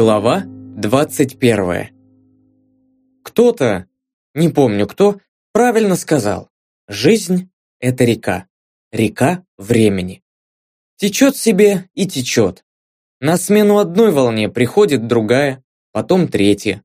Глава 21. Кто-то, не помню кто, правильно сказал. Жизнь – это река. Река времени. Течет себе и течет. На смену одной волне приходит другая, потом третья.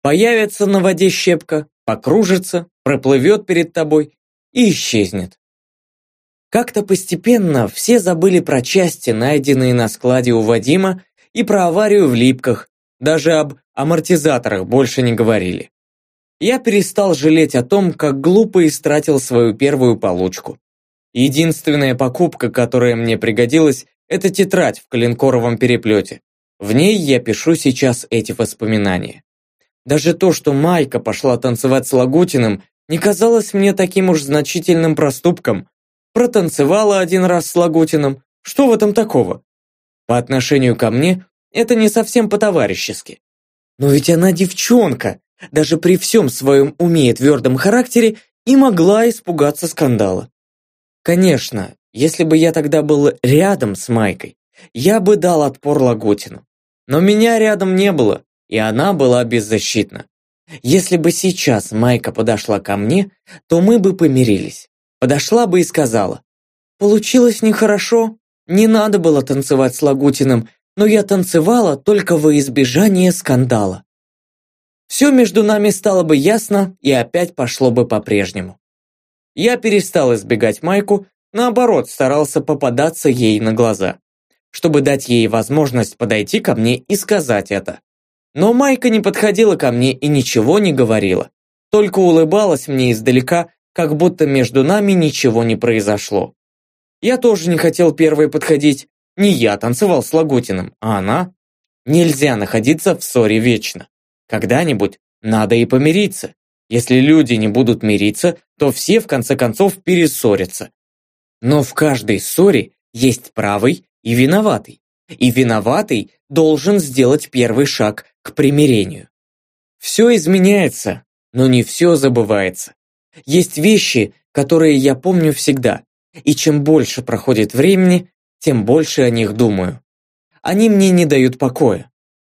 Появится на воде щепка, покружится, проплывет перед тобой и исчезнет. Как-то постепенно все забыли про части, найденные на складе у Вадима, и про аварию в Липках, даже об амортизаторах больше не говорили. Я перестал жалеть о том, как глупо истратил свою первую получку. Единственная покупка, которая мне пригодилась, это тетрадь в коленкоровом переплете. В ней я пишу сейчас эти воспоминания. Даже то, что Майка пошла танцевать с Лагутиным, не казалось мне таким уж значительным проступком. Протанцевала один раз с Лагутиным, что в этом такого? По отношению ко мне это не совсем по-товарищески. Но ведь она девчонка, даже при всем своем уме и твердом характере и могла испугаться скандала. Конечно, если бы я тогда был рядом с Майкой, я бы дал отпор Лагутину. Но меня рядом не было, и она была беззащитна. Если бы сейчас Майка подошла ко мне, то мы бы помирились. Подошла бы и сказала, «Получилось нехорошо, не надо было танцевать с Лагутиным, но я танцевала только во избежание скандала». Все между нами стало бы ясно и опять пошло бы по-прежнему. Я перестал избегать Майку, наоборот, старался попадаться ей на глаза, чтобы дать ей возможность подойти ко мне и сказать это. Но Майка не подходила ко мне и ничего не говорила, только улыбалась мне издалека, как будто между нами ничего не произошло. Я тоже не хотел первой подходить, не я танцевал с Лагутиным, а она. Нельзя находиться в ссоре вечно. Когда-нибудь надо и помириться. Если люди не будут мириться, то все в конце концов перессорятся. Но в каждой ссоре есть правый и виноватый. И виноватый должен сделать первый шаг к примирению. Все изменяется, но не все забывается. Есть вещи, которые я помню всегда, и чем больше проходит времени, тем больше о них думаю. Они мне не дают покоя.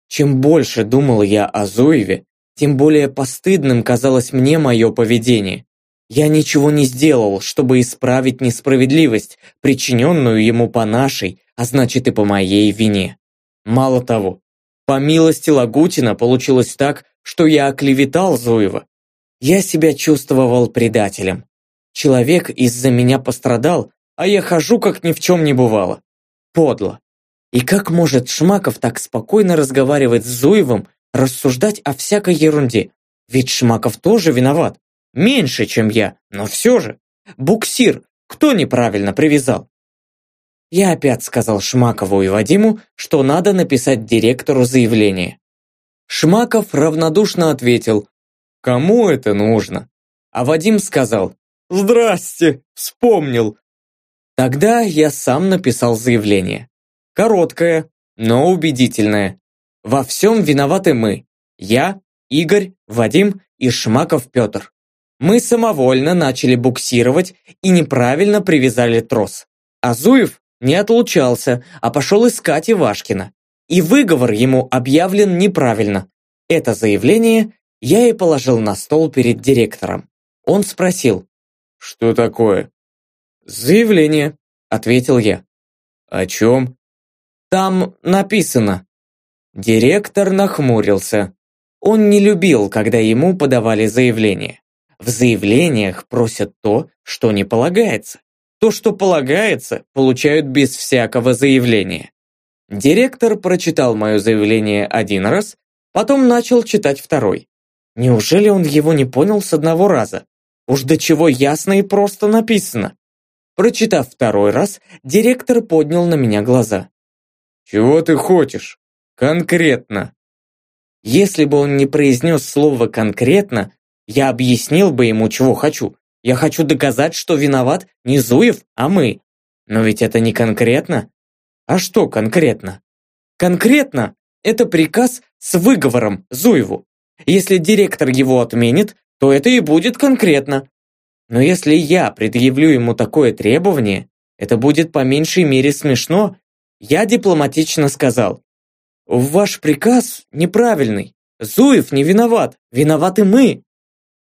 Чем больше думал я о Зуеве, тем более постыдным казалось мне мое поведение. Я ничего не сделал, чтобы исправить несправедливость, причиненную ему по нашей, а значит и по моей вине. Мало того, по милости Лагутина получилось так, что я оклеветал Зуева. Я себя чувствовал предателем. Человек из-за меня пострадал, а я хожу, как ни в чем не бывало. Подло. И как может Шмаков так спокойно разговаривать с Зуевым, рассуждать о всякой ерунде? Ведь Шмаков тоже виноват. Меньше, чем я, но все же. Буксир кто неправильно привязал? Я опять сказал Шмакову и Вадиму, что надо написать директору заявление. Шмаков равнодушно ответил, «Кому это нужно?» А Вадим сказал, «Здрасте, вспомнил». Тогда я сам написал заявление. Короткое, но убедительное. Во всем виноваты мы. Я, Игорь, Вадим и Шмаков Петр. Мы самовольно начали буксировать и неправильно привязали трос. Азуев не отлучался, а пошел искать Ивашкина. И выговор ему объявлен неправильно. Это заявление я и положил на стол перед директором. Он спросил. «Что такое?» «Заявление», — ответил я. «О чем?» «Там написано». Директор нахмурился. Он не любил, когда ему подавали заявление. В заявлениях просят то, что не полагается. То, что полагается, получают без всякого заявления. Директор прочитал мое заявление один раз, потом начал читать второй. Неужели он его не понял с одного раза? Уж до чего ясно и просто написано. Прочитав второй раз, директор поднял на меня глаза. «Чего ты хочешь? Конкретно?» Если бы он не произнес слово «конкретно», я объяснил бы ему, чего хочу. Я хочу доказать, что виноват не Зуев, а мы. Но ведь это не конкретно. А что конкретно? Конкретно это приказ с выговором Зуеву. Если директор его отменит, то это и будет конкретно. Но если я предъявлю ему такое требование, это будет по меньшей мере смешно. Я дипломатично сказал. ваш приказ неправильный. Зуев не виноват, виноваты мы».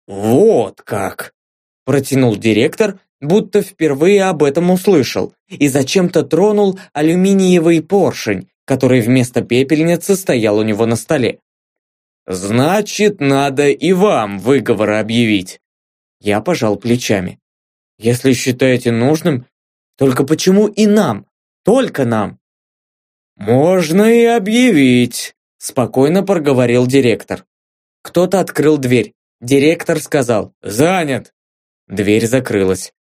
«Вот как!» – протянул директор, будто впервые об этом услышал, и зачем-то тронул алюминиевый поршень, который вместо пепельницы стоял у него на столе. «Значит, надо и вам выговор объявить!» Я пожал плечами. «Если считаете нужным, только почему и нам? Только нам?» «Можно и объявить», – спокойно проговорил директор. Кто-то открыл дверь. Директор сказал «Занят». Дверь закрылась.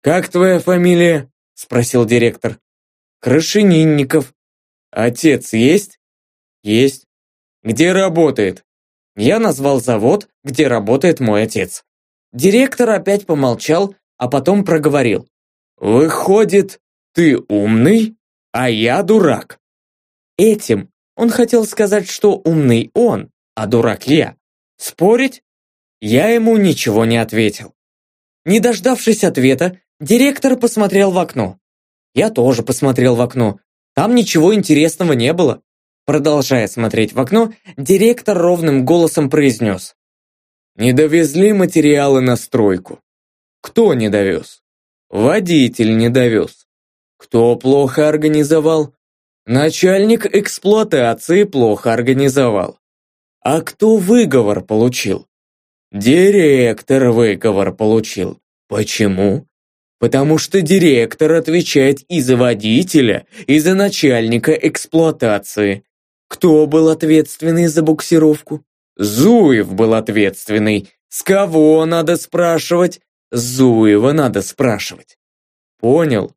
«Как твоя фамилия?» – спросил директор. «Крашенинников». «Отец есть?» «Есть». «Где работает?» Я назвал завод, где работает мой отец. Директор опять помолчал, а потом проговорил. «Выходит, ты умный, а я дурак». Этим он хотел сказать, что умный он, а дурак я. Спорить? Я ему ничего не ответил. Не дождавшись ответа, директор посмотрел в окно. Я тоже посмотрел в окно. Там ничего интересного не было. Продолжая смотреть в окно, директор ровным голосом произнес. «Не довезли материалы на стройку. Кто не довез? Водитель не довез. Кто плохо организовал? Начальник эксплуатации плохо организовал. А кто выговор получил? Директор выговор получил. Почему? Потому что директор отвечает и за водителя, и за начальника эксплуатации. Кто был ответственный за буксировку? Зуев был ответственный. С кого надо спрашивать? Зуева надо спрашивать. Понял?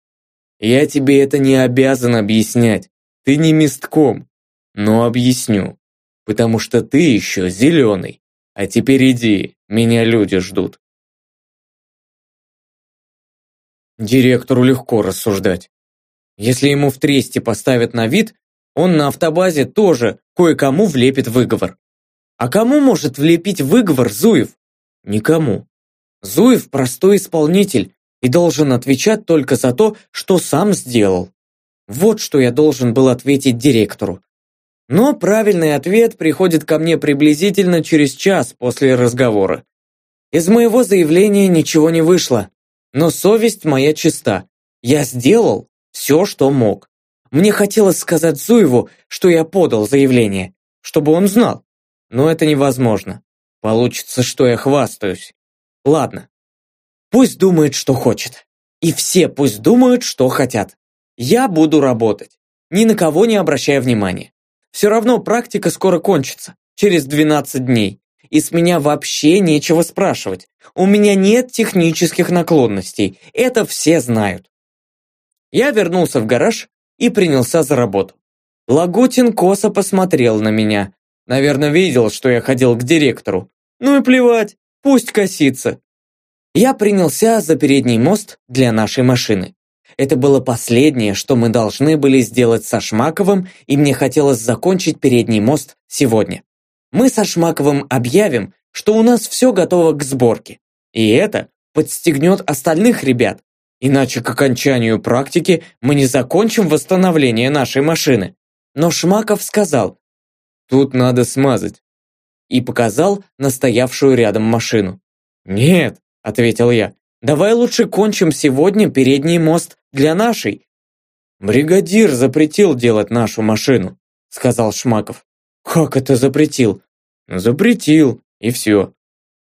Я тебе это не обязан объяснять. Ты не местком. Но объясню. Потому что ты еще зеленый. А теперь иди, меня люди ждут. Директору легко рассуждать. Если ему в тресте поставят на вид, он на автобазе тоже кое-кому влепит выговор. А кому может влепить выговор Зуев? Никому. Зуев простой исполнитель и должен отвечать только за то, что сам сделал. Вот что я должен был ответить директору. Но правильный ответ приходит ко мне приблизительно через час после разговора. Из моего заявления ничего не вышло, но совесть моя чиста. Я сделал все, что мог. Мне хотелось сказать Зуеву, что я подал заявление, чтобы он знал. Но это невозможно. Получится, что я хвастаюсь. Ладно. Пусть думает, что хочет. И все пусть думают, что хотят. Я буду работать, ни на кого не обращая внимания. Все равно практика скоро кончится, через 12 дней. И с меня вообще нечего спрашивать. У меня нет технических наклонностей, это все знают. Я вернулся в гараж и принялся за работу. Лагутин косо посмотрел на меня. Наверное, видел, что я ходил к директору. Ну и плевать, пусть косится. Я принялся за передний мост для нашей машины. Это было последнее, что мы должны были сделать со Шмаковым, и мне хотелось закончить передний мост сегодня. Мы со Шмаковым объявим, что у нас все готово к сборке. И это подстегнет остальных ребят. Иначе к окончанию практики мы не закончим восстановление нашей машины. Но Шмаков сказал, тут надо смазать. И показал настоявшую рядом машину. Нет, ответил я, давай лучше кончим сегодня передний мост для нашей. Бригадир запретил делать нашу машину, сказал Шмаков. Как это запретил? Запретил, и все.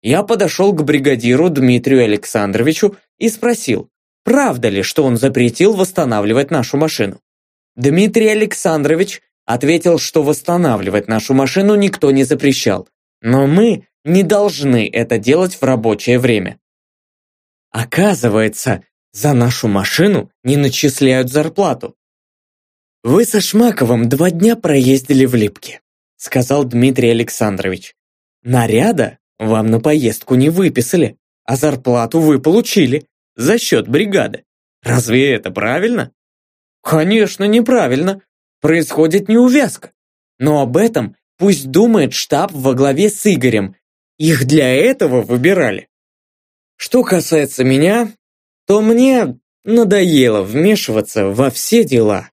Я подошел к бригадиру Дмитрию Александровичу и спросил, правда ли, что он запретил восстанавливать нашу машину. Дмитрий Александрович ответил, что восстанавливать нашу машину никто не запрещал, но мы не должны это делать в рабочее время. Оказывается, за нашу машину не начисляют зарплату. Вы со Шмаковым два дня проездили в Липке, сказал Дмитрий Александрович. Наряда вам на поездку не выписали, а зарплату вы получили за счет бригады. Разве это правильно? Конечно, неправильно. Происходит неувязка. Но об этом пусть думает штаб во главе с Игорем. Их для этого выбирали. Что касается меня, то мне надоело вмешиваться во все дела.